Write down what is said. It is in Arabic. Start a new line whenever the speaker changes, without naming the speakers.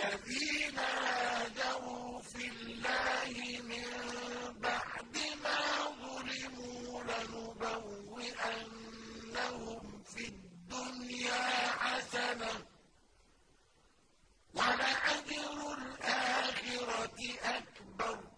الَّذِينَ هَاجَرُوا فِي اللَّهِ مِن بَعْدِ مَا ظُلِمُوا لَنُبَوِّئَنَّهُمْ فِي الدُّنْيَا حَسَنَةً ۖ. وَلَأَجْرُ الْآخِرَةِ أَكْبَرُ ۚ.